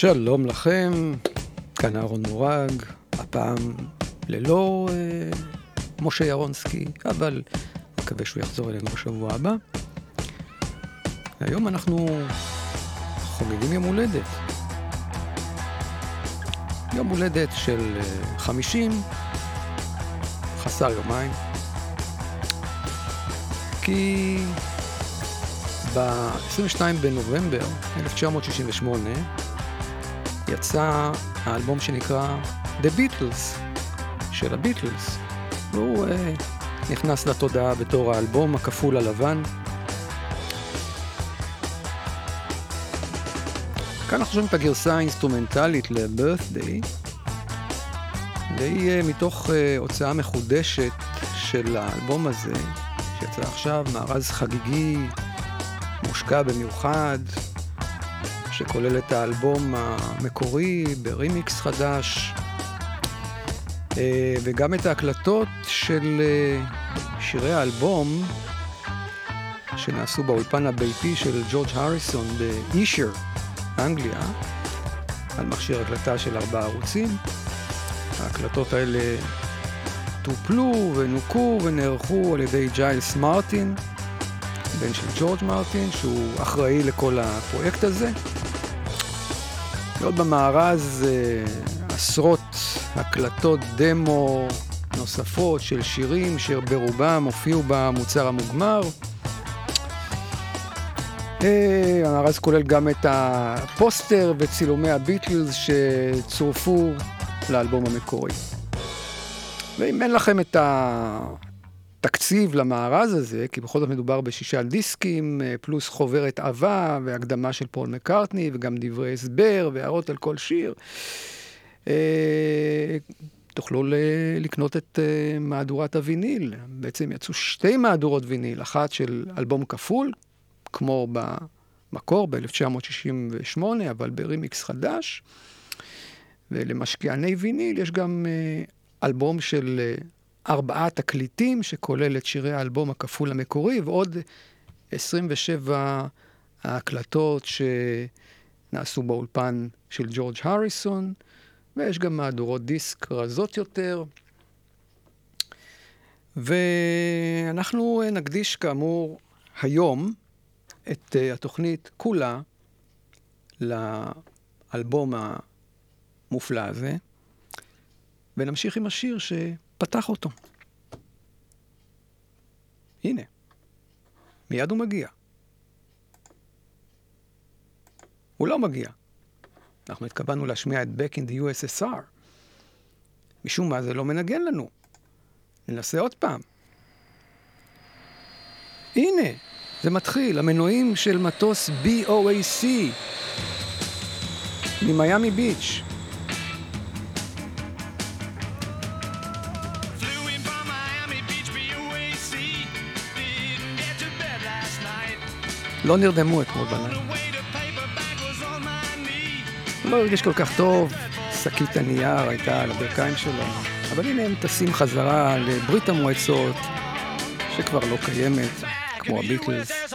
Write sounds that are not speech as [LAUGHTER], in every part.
שלום לכם, כאן אהרון מורג, הפעם ללא אה, משה ירונסקי, אבל מקווה שהוא יחזור אלינו בשבוע הבא. היום אנחנו חוגגים יום הולדת. יום הולדת של אה, 50, חסר יומיים. כי ב-22 בנובמבר 1968, יצא האלבום שנקרא The Beatles של הביטלס. והוא uh, נכנס לתודעה בתור האלבום הכפול הלבן. כאן אנחנו שומעים את הגרסה האינסטרומנטלית ל-Birthday, והיא uh, מתוך uh, הוצאה מחודשת של האלבום הזה, שיצא עכשיו, מארז חגיגי, מושקע במיוחד, שכולל את האלבום המקורי ברימיקס חדש, אה, וגם את ההקלטות של אה, שירי האלבום שנעשו באולפן הביתי של ג'ורג' הריסון באישר, אנגליה, על מכשיר הקלטה של ארבעה ערוצים. ההקלטות האלה טופלו ונוקו ונערכו על ידי ג'יילס מרטין, בן של ג'ורג' מרטין, שהוא אחראי לכל הפרויקט הזה. ועוד במארז אה, עשרות הקלטות דמו נוספות של שירים שברובם הופיעו במוצר המוגמר. אה, המארז כולל גם את הפוסטר וצילומי הביטלס שצורפו לאלבום המקורי. ואם אין לכם את ה... תקציב למארז הזה, כי בכל זאת מדובר בשישה דיסקים, אה, פלוס חוברת עבה והקדמה של פול מקארטני, וגם דברי הסבר והערות על כל שיר. אה, תוכלו לקנות את אה, מהדורת הוויניל. בעצם יצאו שתי מהדורות ויניל, אחת של אלבום כפול, כמו במקור ב-1968, אבל ברימיקס חדש. ולמשקיעני ויניל יש גם אלבום של ארבעה תקליטים, שכולל את שירי האלבום הכפול המקורי, ועוד 27 ההקלטות שנעשו באולפן של ג'ורג' הריסון, ויש גם מהדורות דיסק רזות יותר. ואנחנו נקדיש כאמור היום את אה, התוכנית כולה לאלבום המופלא הזה, ונמשיך עם השיר ש... פתח אותו. הנה, מיד הוא מגיע. הוא לא מגיע. אנחנו התכוונו להשמיע את Back in the USSR. משום מה זה לא מנגן לנו. ננסה עוד פעם. הנה, זה מתחיל, המנועים של מטוס BOAC ממיאמי ביץ'. לא נרדמו אתמול בלילה. לא הרגיש כל כך טוב, שקית הנייר הייתה על הברכיים שלו, אבל הנה הם טסים חזרה לברית המועצות, שכבר לא קיימת, כמו הביטלס.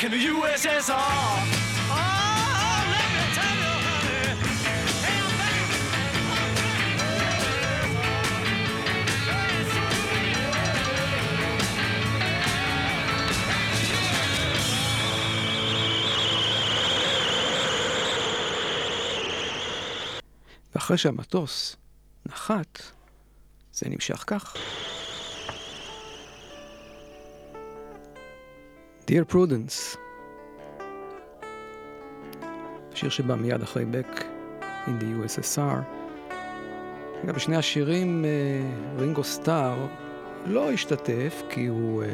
back in the USSR. Oh, אחרי שהמטוס נחת, זה נמשך כך. Dear Prudence, שיר שבא מיד אחרי Back in the USSR. אגב, בשני השירים רינגו סטאר לא השתתף כי הוא uh,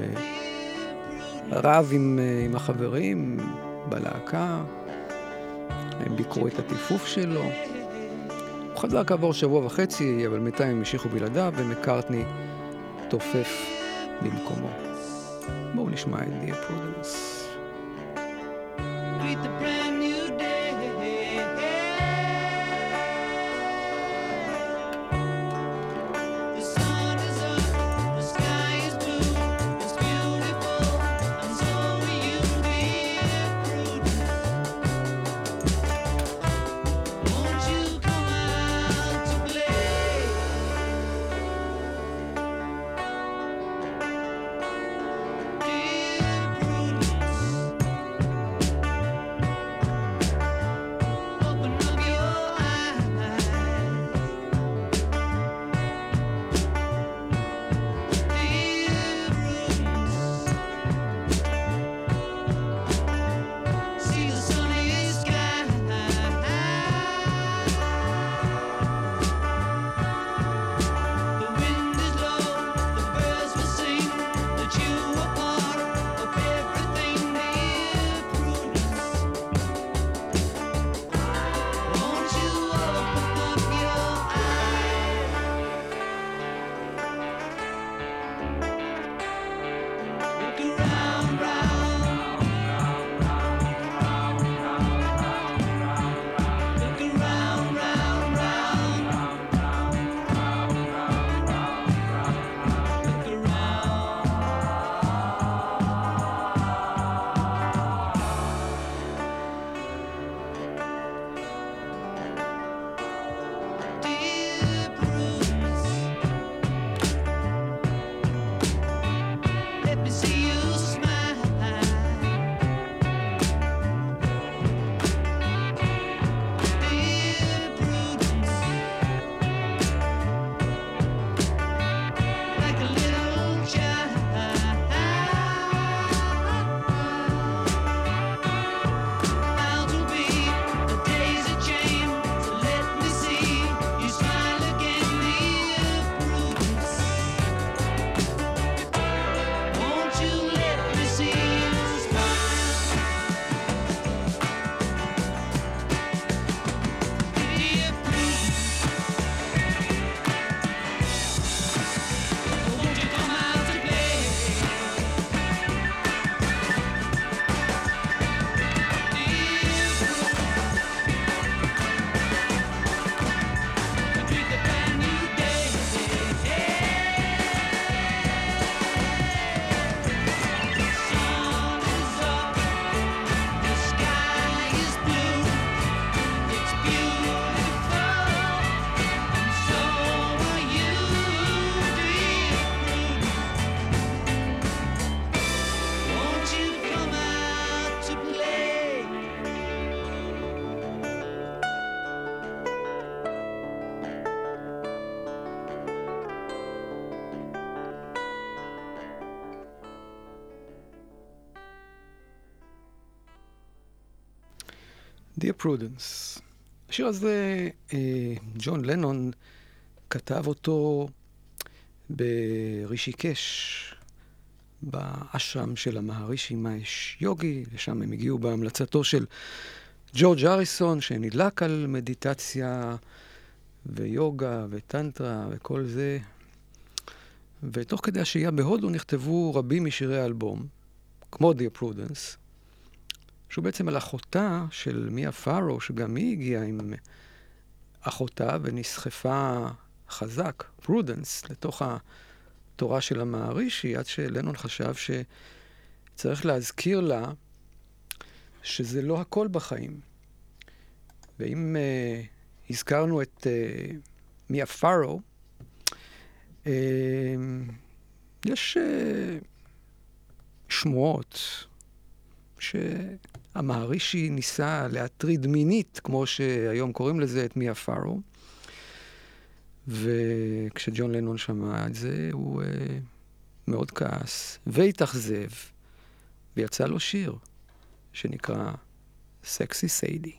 רב עם, uh, עם החברים בלהקה, הם ביקרו את הטיפוף שלו. הוא חזר כעבור שבוע וחצי, אבל בינתיים הם המשיכו בלעדיו, ומקארטני תופף במקומו. Bo nicht dear Prudence. Prudence. השיר הזה, אה, ג'ון לנון כתב אותו ברישיקש, באשרם של המהרישי מאש יוגי, ושם הם הגיעו בהמלצתו של ג'ורג' אריסון, שנדלק על מדיטציה ויוגה וטנטרה וכל זה. ותוך כדי השהייה בהודו נכתבו רבים משירי האלבום, כמו Dear Prudence, שהוא בעצם על אחותה של מיה פארו, שגם היא הגיעה עם אחותה ונסחפה חזק, פרודנס, לתוך התורה של המהרישי, עד שלנון חשב שצריך להזכיר לה שזה לא הכל בחיים. ואם אה, הזכרנו את אה, מיה פארו, uh, יש uh, שמועות שהמערישי ניסה להטריד מינית, כמו שהיום קוראים לזה, את מיה פארו. וכשג'ון לנון שמע את זה, הוא uh, מאוד כעס והתאכזב, ויצא לו שיר שנקרא סקסי סיידי.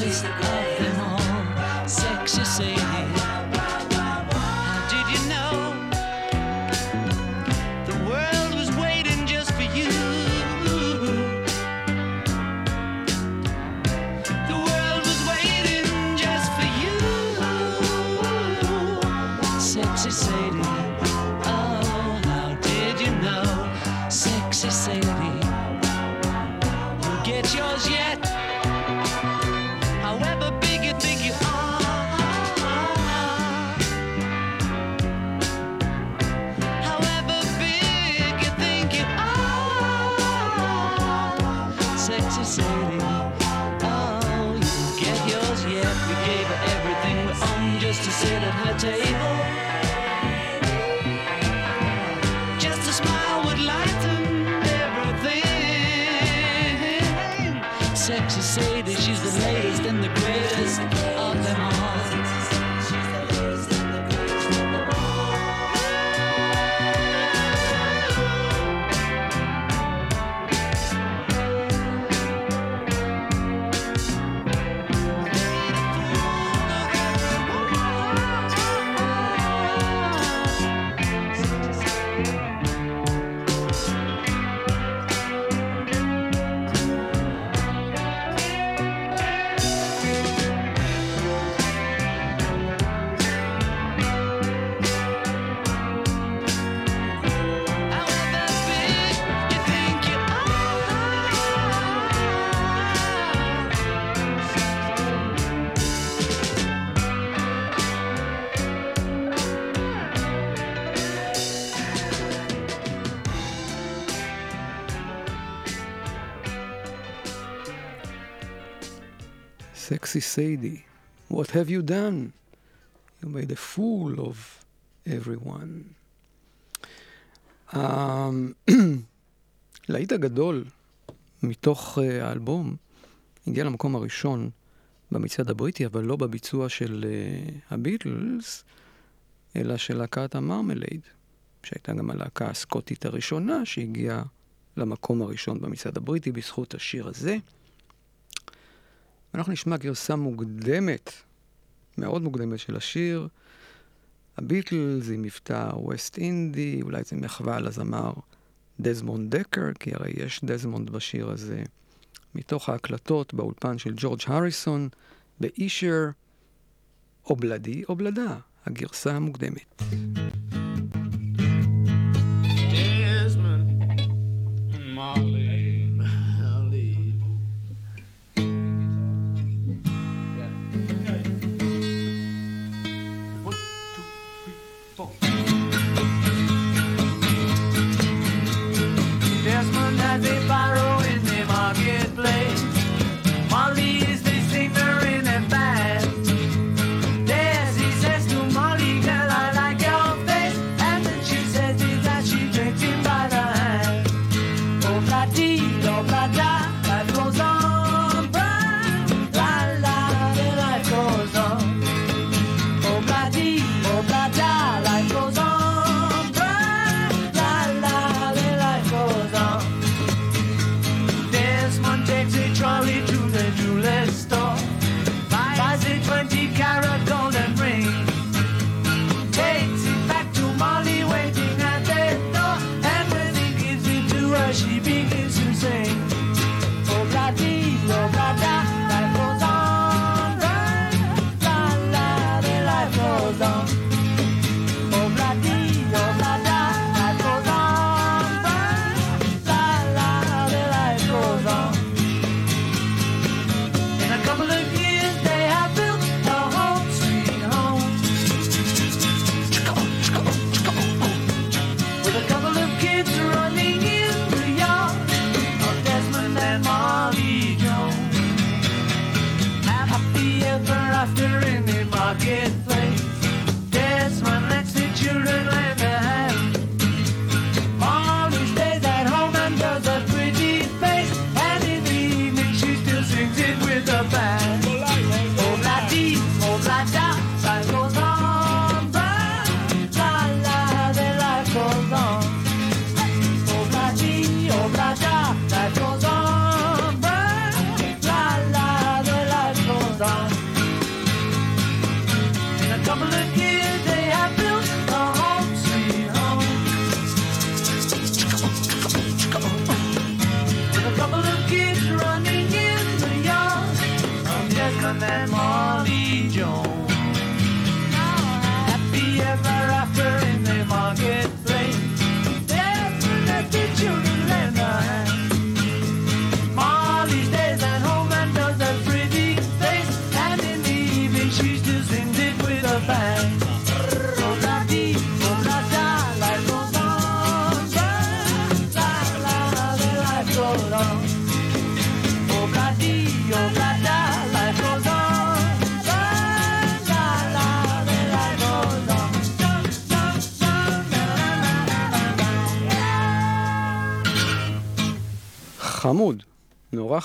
She's the girl sexy, safe. Sit at her table. Sexy Sadie, what have you done? You made a fool of everyone. [CLEARS THROAT] הלהיט הגדול מתוך אה, האלבום הגיע למקום הראשון במצעד הבריטי, אבל לא בביצוע של אה, הביטלס, אלא של להקת המרמלייד, שהייתה גם הלהקה הסקוטית הראשונה שהגיעה למקום הראשון במצעד הבריטי בזכות השיר הזה. אנחנו נשמע גרסה מוקדמת, מאוד מוקדמת של השיר, הביטלס עם מבטא ווסט אינדי, אולי זה מחווה לזמר דזמונד דקר, כי הרי יש דזמונד בשיר הזה, מתוך ההקלטות באולפן של ג'ורג' הריסון, באישר, Ob-La-Di Ob-La-Da, הגרסה המוקדמת.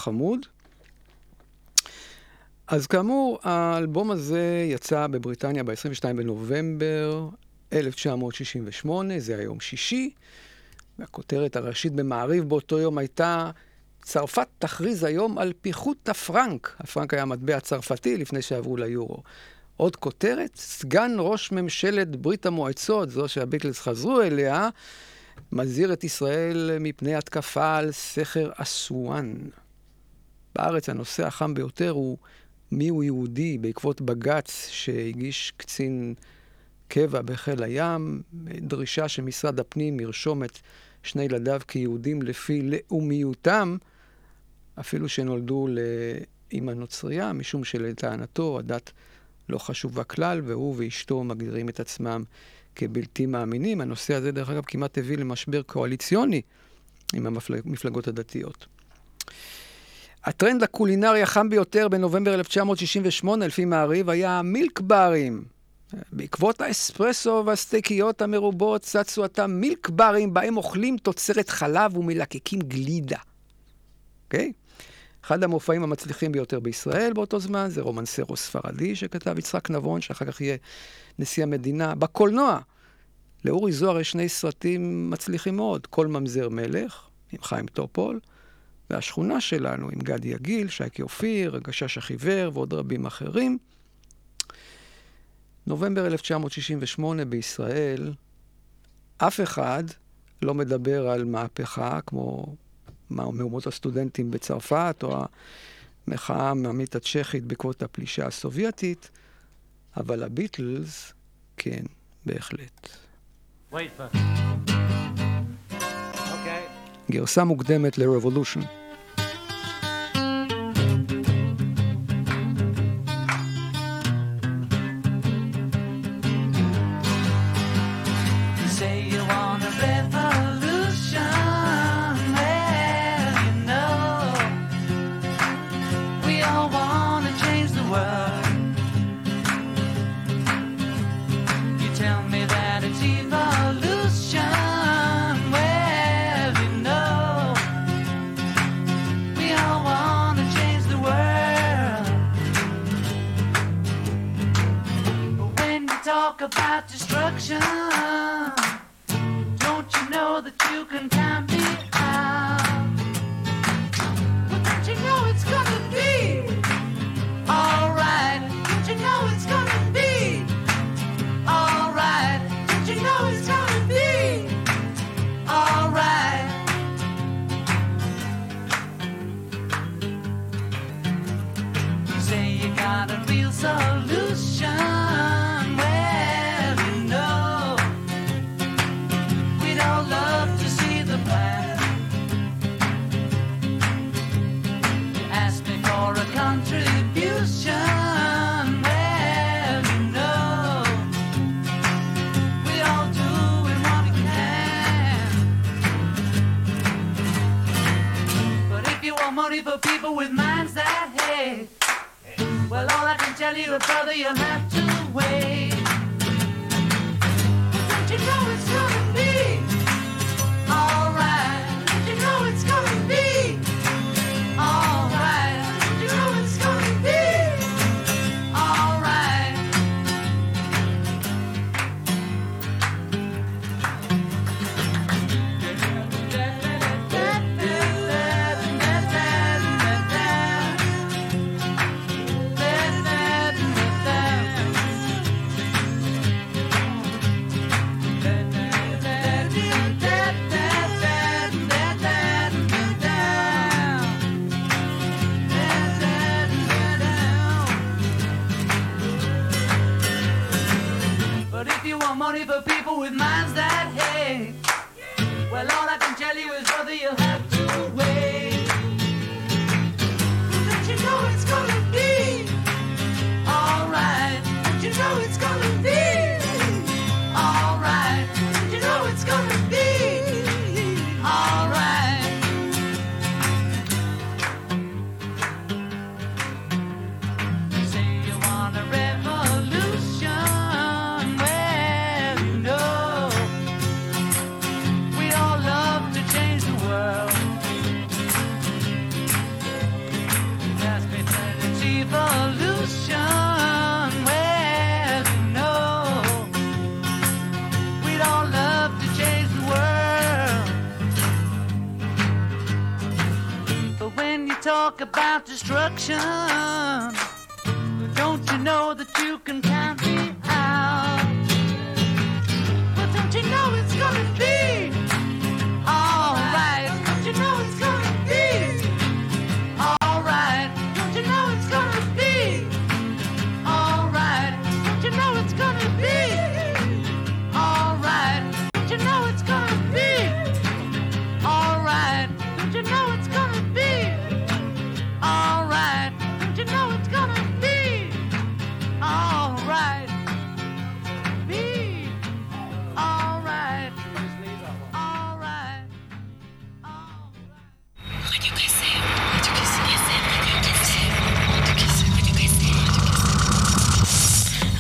חמוד. אז כאמור, האלבום הזה יצא בבריטניה ב-22 בנובמבר 1968, זה היום שישי, והכותרת הראשית במעריב באותו יום הייתה צרפת תכריז היום על פיחות הפרנק. הפרנק היה מטבע צרפתי לפני שעברו ליורו. עוד כותרת, סגן ראש ממשלת ברית המועצות, זו שהביטלס חזרו אליה, מזהיר את ישראל מפני התקפה על סכר אסואן. בארץ הנושא החם ביותר הוא מיהו יהודי בעקבות בג"ץ שהגיש קצין קבע בחיל הים, דרישה שמשרד הפנים ירשום את שני ילדיו כיהודים לפי לאומיותם, אפילו שנולדו לאימא נוצרייה, משום שלטענתו הדת לא חשובה כלל, והוא ואשתו מגדירים את עצמם כבלתי מאמינים. הנושא הזה, דרך אגב, כמעט הביא למשבר קואליציוני עם המפלגות הדתיות. הטרנד הקולינרי החם ביותר בנובמבר 1968, לפי מעריב, היה מילק ברים. בעקבות האספרסו והסטייקיות המרובות צצו אותם מילק ברים בהם אוכלים תוצרת חלב ומלקקים גלידה. אוקיי? Okay? אחד המופעים המצליחים ביותר בישראל באותו זמן זה רומנסרו ספרדי שכתב יצחק נבון, שאחר כך יהיה נשיא המדינה. בקולנוע, לאורי זוהר יש שני סרטים מצליחים מאוד, כל ממזר מלך, עם חיים טופול, והשכונה שלנו עם גדי יגיל, שייקי אופיר, הגשש החיוור ועוד רבים אחרים. נובמבר 1968 בישראל, אף אחד לא מדבר על מהפכה כמו מהומות הסטודנטים בצרפת, או המחאה העממית הצ'כית בעקבות הפלישה הסובייטית, אבל הביטלס, כן, בהחלט. Wait for... גרסה מוקדמת ל-Revolution. talk about destruction. Don't you know that you can time tell you, brother, you'll have to wait.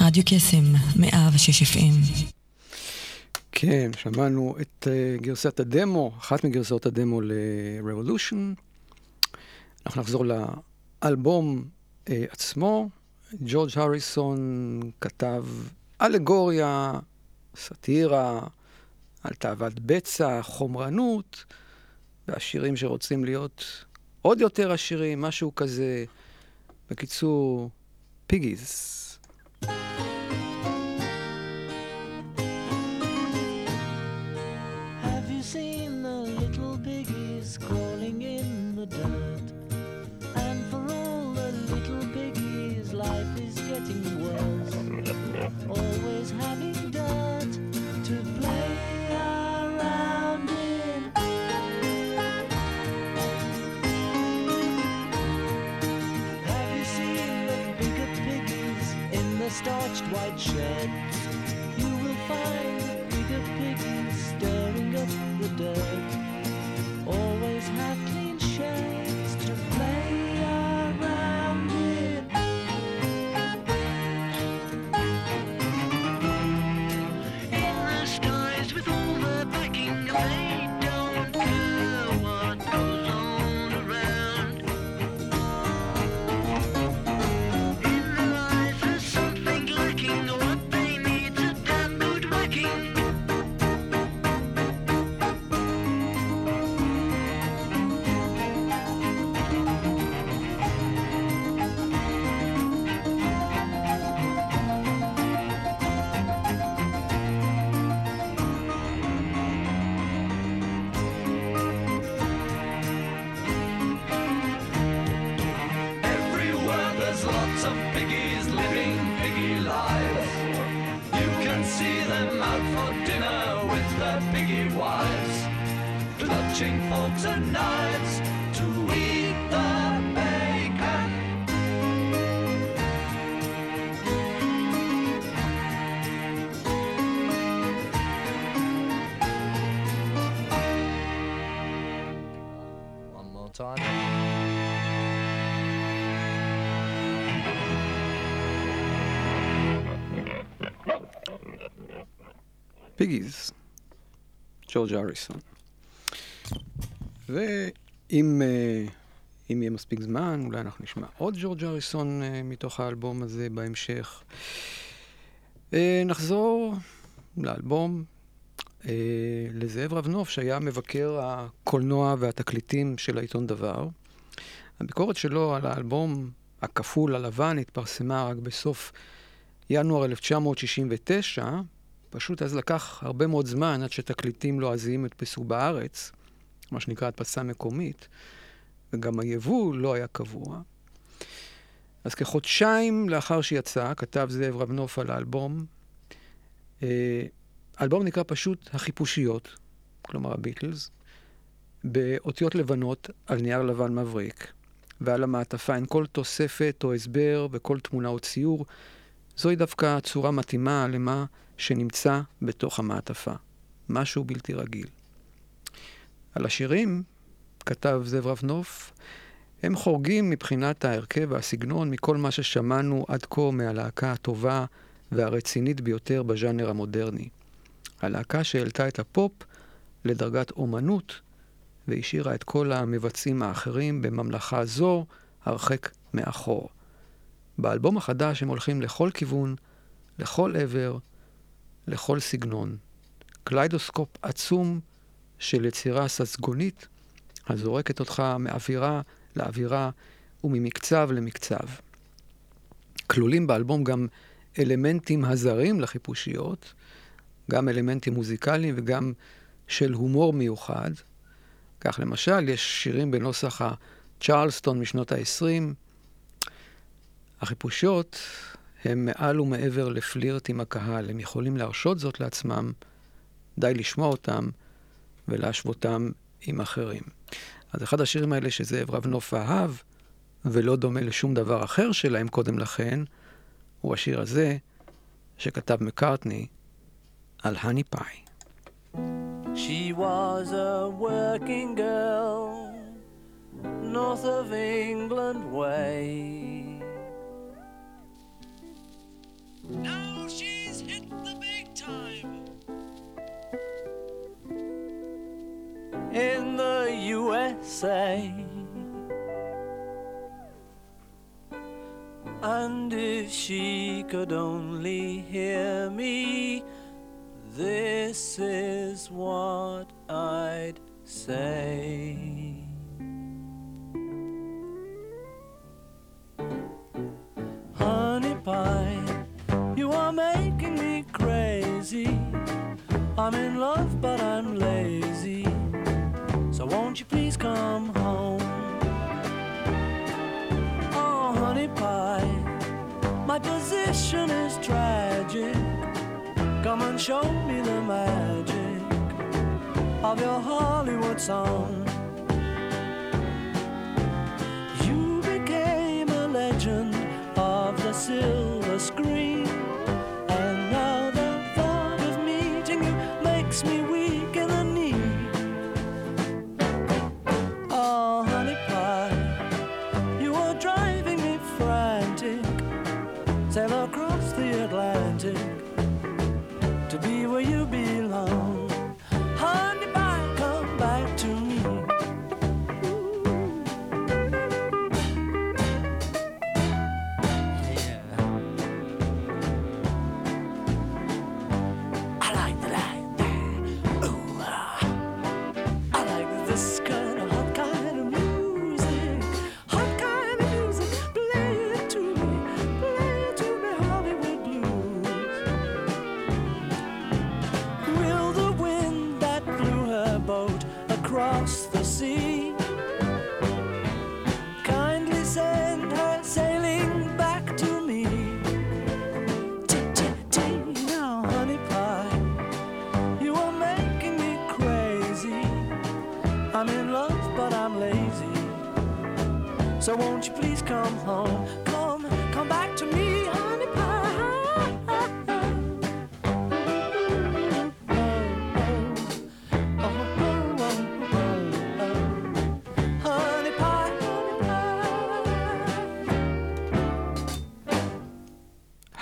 רדיו קסם, 106 FM. כן, שמענו את uh, גרסת הדמו, אחת מגרסאות הדמו ל-Revolution. אנחנו נחזור לאלבום uh, עצמו. ג'ורג' הריסון כתב אלגוריה, סאטירה, על תאוות בצע, חומרנות, והשירים שרוצים להיות עוד יותר עשירים, משהו כזה. בקיצור, פיגיס. thank you the starched white sheds, you will find bigger piggies stirring up the dirt. Always have clean sheds פיגיז, ג'ורג' אריסון. ואם אם יהיה מספיק זמן, אולי אנחנו נשמע עוד ג'ורג' אריסון אה, מתוך האלבום הזה בהמשך. אה, נחזור לאלבום, אה, לזאב רבנוף, שהיה מבקר הקולנוע והתקליטים של העיתון דבר. הביקורת שלו על האלבום הכפול הלבן התפרסמה רק בסוף ינואר 1969, פשוט אז לקח הרבה מאוד זמן עד שתקליטים לועזיים הדפסו בארץ, מה שנקרא הדפסה מקומית, וגם היבוא לא היה קבוע. אז כחודשיים לאחר שיצא, כתב זאב רבנוף על האלבום. אה, האלבום נקרא פשוט החיפושיות, כלומר הביטלס, באותיות לבנות על נייר לבן מבריק, ועל המעטפה אין כל תוספת או הסבר וכל תמונה או ציור. זוהי דווקא צורה מתאימה למה שנמצא בתוך המעטפה. משהו בלתי רגיל. על השירים, כתב זאב רבנוף, הם חורגים מבחינת ההרכב והסגנון מכל מה ששמענו עד כה מהלהקה הטובה והרצינית ביותר בז'אנר המודרני. הלהקה שהעלתה את הפופ לדרגת אומנות והשאירה את כל המבצעים האחרים בממלכה זו הרחק מאחור. באלבום החדש הם הולכים לכל כיוון, לכל עבר, לכל סגנון. קליידוסקופ עצום של יצירה ססגונית הזורקת אותך מאווירה לאווירה וממקצב למקצב. כלולים באלבום גם אלמנטים הזרים לחיפושיות, גם אלמנטים מוזיקליים וגם של הומור מיוחד. כך למשל, יש שירים בנוסח הצ'רלסטון משנות ה-20. החיפושיות הם מעל ומעבר לפלירט עם הקהל. הם יכולים להרשות זאת לעצמם, די לשמוע אותם ולהשוותם עם אחרים. אז אחד השירים האלה שזאב רבנוף אהב, ולא דומה לשום דבר אחר שלהם קודם לכן, הוא השיר הזה שכתב מקארטני על הני פאי. She was a working girl, north of England way. Now she's hit the big time. In the USA. And if she could only hear me, this is what I'd say. Are making me crazy. I'm in love, but I'm lazy. So won't you please come home? Oh, honey pie, my position is tragic. Come and show me the magic of your Hollywood song. You became a legend of the silver screen.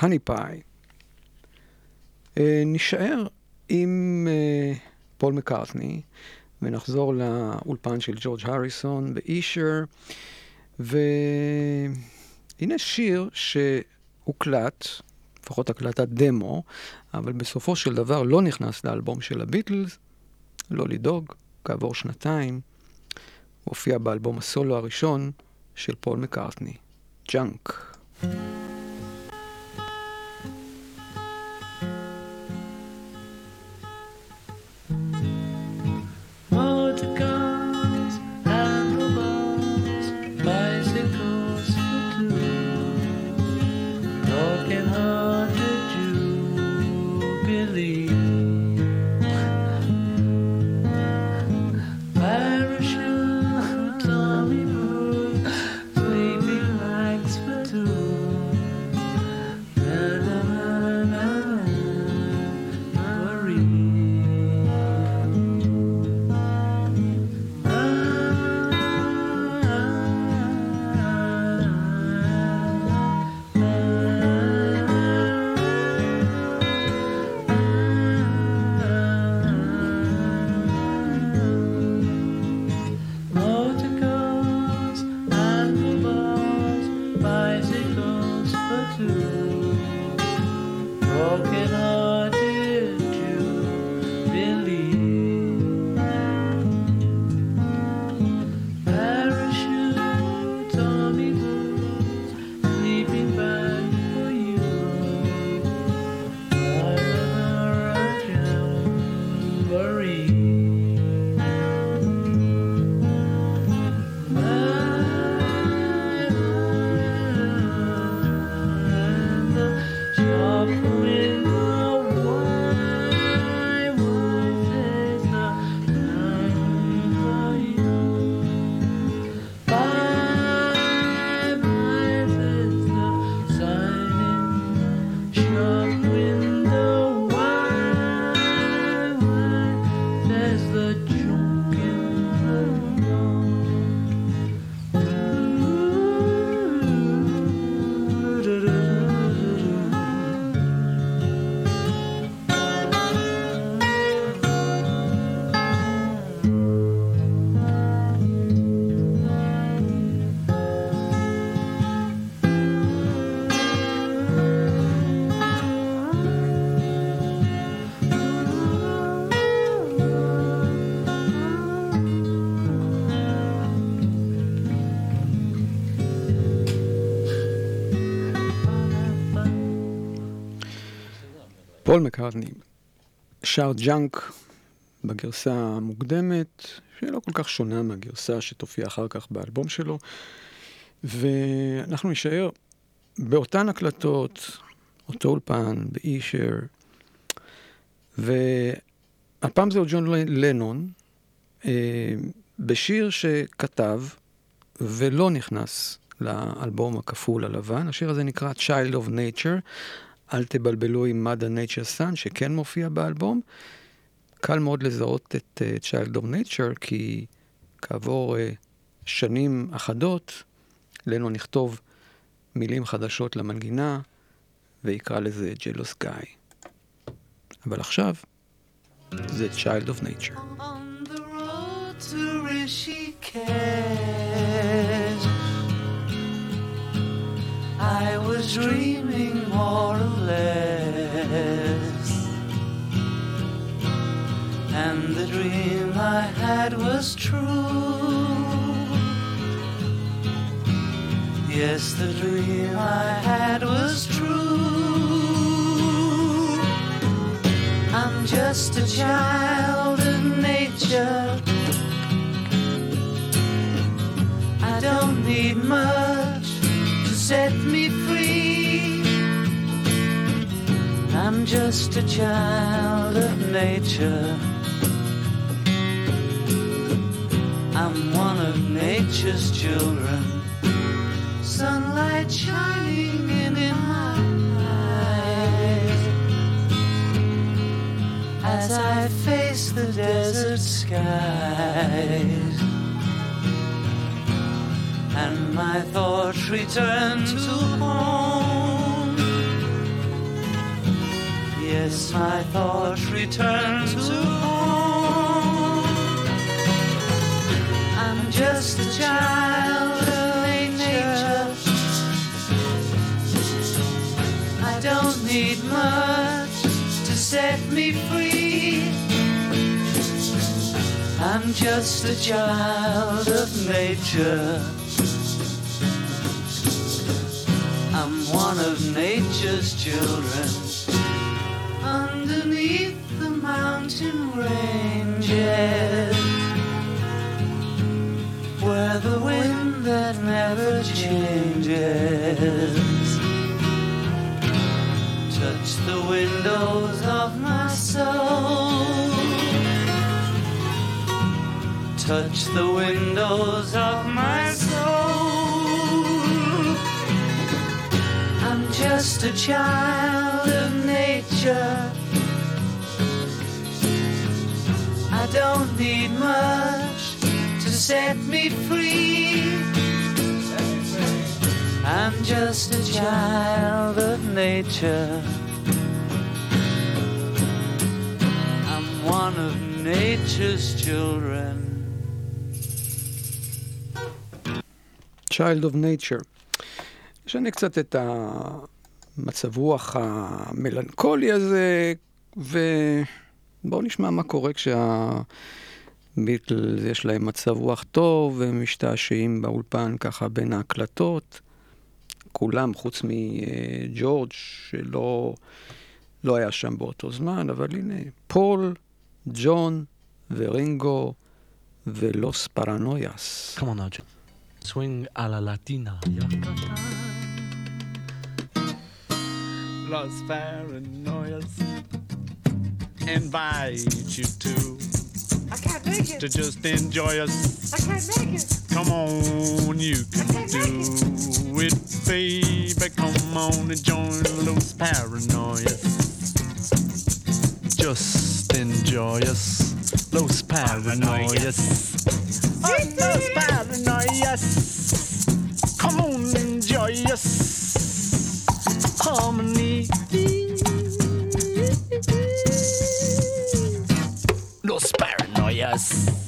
הני פאי. אה, נישאר עם אה, פול מקארטני, ונחזור לאולפן של ג'ורג' הריסון באישר, והנה שיר שהוקלט, לפחות הקלטת דמו, אבל בסופו של דבר לא נכנס לאלבום של הביטלס, לא לדאוג, כעבור שנתיים, הופיע באלבום הסולו הראשון של פול מקארטני, ג'אנק. Motor פול מקארטני שר Junk בגרסה המוקדמת, שלא כל כך שונה מהגרסה שתופיע אחר כך באלבום שלו. ואנחנו נישאר באותן הקלטות, אותו אולפן, באישר, והפעם זהו ג'ון לנון, אה, בשיר שכתב ולא נכנס לאלבום הכפול הלבן. השיר הזה נקרא Child of Nature. אל תבלבלו עם מדה Nature Sun, שכן מופיע באלבום. קל מאוד לזהות את uh, Child of Nature, כי כעבור uh, שנים אחדות, לנו נכתוב מילים חדשות למנגינה, ויקרא לזה Jealous Guy. אבל עכשיו, זה Child of Nature. On the road to I was dreaming more or less. And the dream I had was true. Yes, the dream I had was true. I'm just a child of nature. I don't need much set me free. I'm just a child of nature. I'm one of nature's children. sunlight shining in, in my eyes as I face the desert skies. And my thoughts return to home. Yes, my thoughts return to home. I'm just a child of nature. I don't need much to set me free. I'm just a child of nature. One of nature's children. Underneath the mountain ranges where the wind that never changes touch the windows of my soul touch the windows of my soul just a child of nature I don't need much to set me free. I'm just a child of nature. I'm one of nature's children. Child of Nature. נשנה קצת את המצב רוח המלנכולי הזה, ובואו נשמע מה קורה כשהביטלס יש להם מצב רוח טוב, והם משתעשעים באולפן ככה בין ההקלטות. כולם, חוץ מג'ורג' שלא לא היה שם באותו זמן, אבל הנה, פול, ג'ון ורינגו ולוס פרנויאס. Come on. Swing a la latina. Los paranoias invite you to I can't make it. to just enjoy us. I can't make it. Come on, you can do it, baby. Come on and join Los paranoias. Just enjoy us, Los paranoias. Oh, Los paranoias. Come on, enjoy us. Harmony. Los paranoias.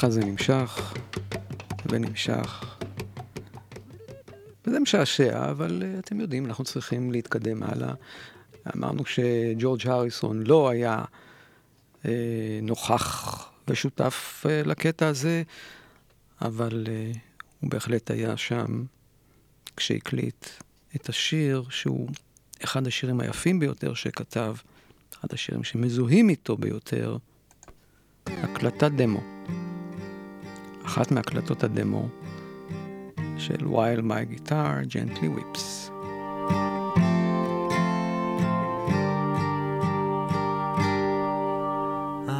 וככה זה נמשך, ונמשך. וזה משעשע, אבל uh, אתם יודעים, אנחנו צריכים להתקדם הלאה. אמרנו שג'ורג' הריסון לא היה uh, נוכח ושותף uh, לקטע הזה, אבל uh, הוא בהחלט היה שם כשהקליט את השיר שהוא אחד השירים היפים ביותר שכתב, אחד השירים שמזוהים איתו ביותר, הקלטת דמו. אחת מהקלטות הדמו של While My Guitar Gently Whips.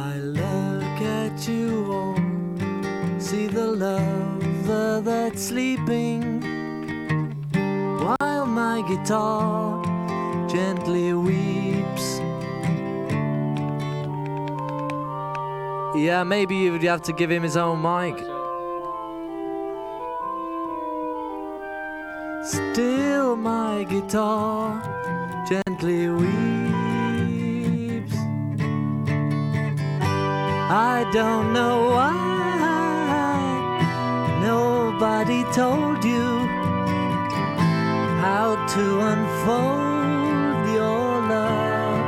I look at you all, see the lover that's sleeping, while my guitar gently weeps. Yeah, maybe you'd have to give him his own mic. Still my guitar gently weeps. I don't know why nobody told you how to unfold your love.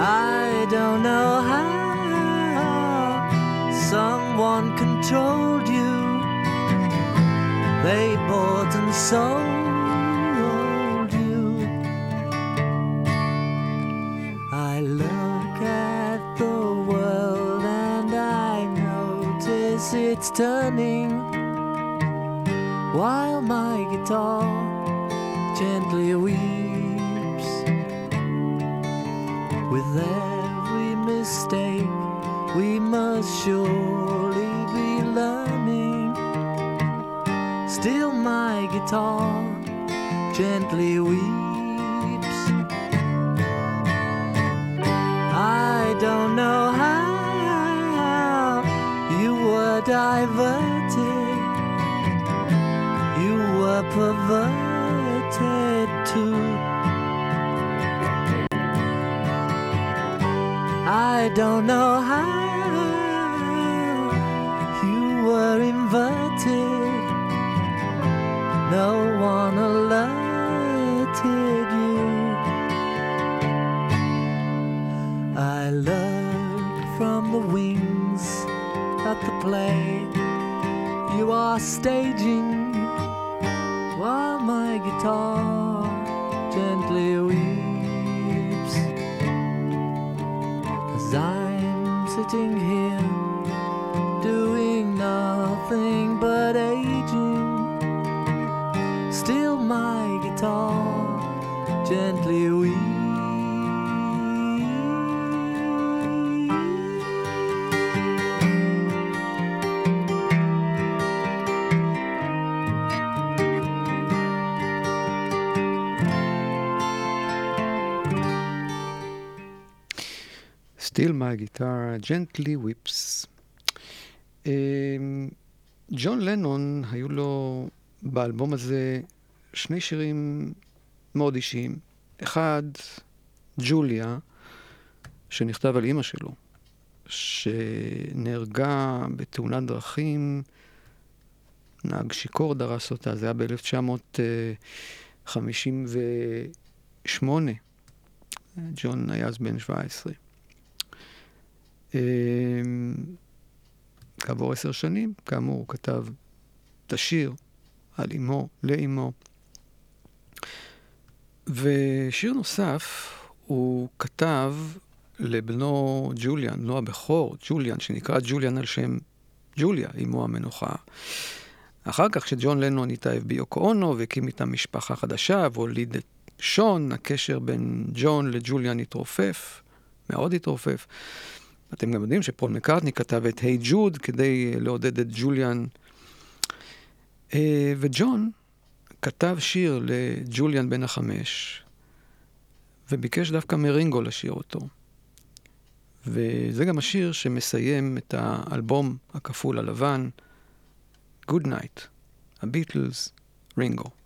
I don't know how someone controlled you. They bought and sold you. I look at the world and I notice it's turning nothing but aging. Still my guitar gently weeps. Still my guitar gently whips. אמ, um, ג'ון לנון, היו לו באלבום הזה שני שירים מאוד אישיים. אחד, ג'וליה, שנכתב על אימא שלו, שנהרגה בתאונת דרכים, נהג שיכור דרס אותה, זה היה ב-1958. ג'ון היה אז בן 17. כעבור עשר שנים, כאמור, הוא כתב את השיר על אמו, לאמו. ושיר נוסף, הוא כתב לבנו ג'וליאן, בנו הבכור, ג'וליאן, שנקרא ג'וליאן על שם ג'וליה, אמו המנוחה. אחר כך, כשג'ון לנון התאהב ביוקו אונו והקים איתם משפחה חדשה והוליד את שון, הקשר בין ג'ון לג'וליאן התרופף, מאוד התרופף. אתם גם יודעים שפול מקארטני כתב את היי hey ג'וד כדי לעודד את ג'וליאן. אה, וג'ון כתב שיר לג'וליאן בן החמש, וביקש דווקא מרינגו לשיר אותו. וזה גם השיר שמסיים את האלבום הכפול הלבן, Good Night, הביטלס, רינגו.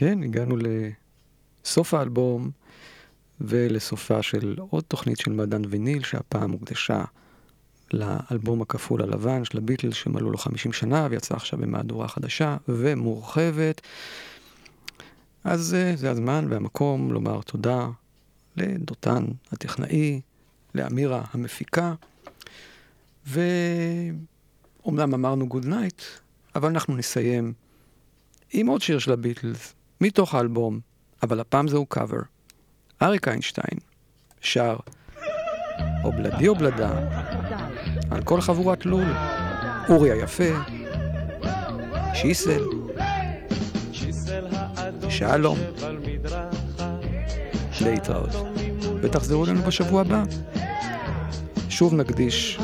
כן, הגענו לסוף האלבום ולסופה של עוד תוכנית של מעדן ויניל, שהפעם הוקדשה לאלבום הכפול הלבן של הביטלס, שמלאו לו 50 שנה, ויצא עכשיו במהדורה חדשה ומורחבת. אז אה, זה הזמן והמקום לומר תודה לדותן הטכנאי, לאמירה המפיקה, ואומנם אמרנו Good Night, אבל אנחנו נסיים עם עוד שיר של הביטלס, מתוך האלבום, אבל הפעם זהו קאבר. אריק איינשטיין שר אובלדי אובלדה על כל חבורת לול, אורי היפה, שיסל, שלום, להתראות, ותחזרו אלינו בשבוע הבא. שוב נקדיש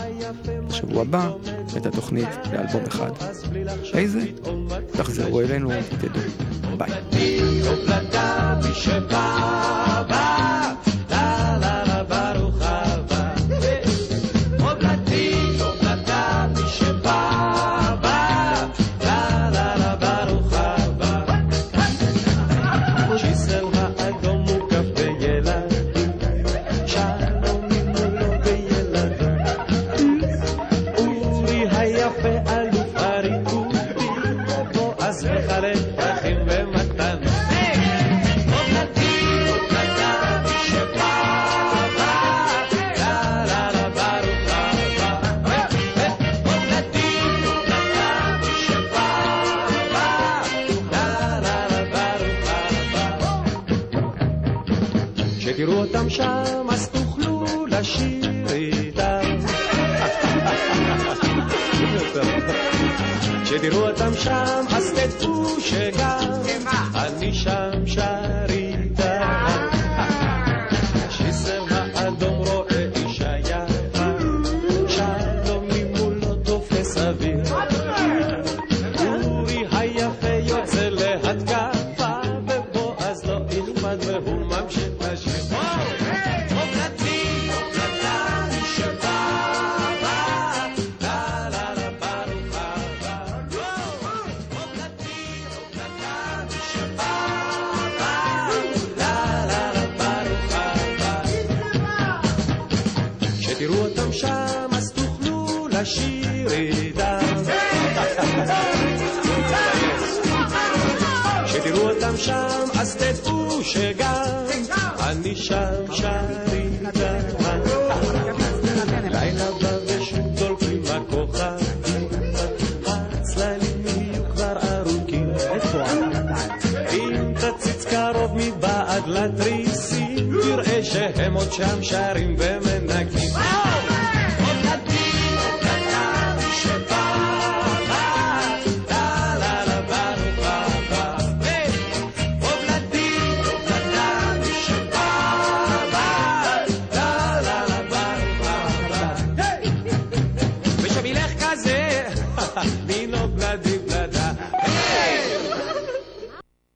בשבוע הבא את התוכנית לאלבום אחד. איזה? תחזרו אלינו, תדעו. ביי. כשתראו אותם שם אז תוכלו לשיר איתם. [LAUGHS] כשתראו אותם שם אז תדעו שגם אני שם שם שרים ומנגנים.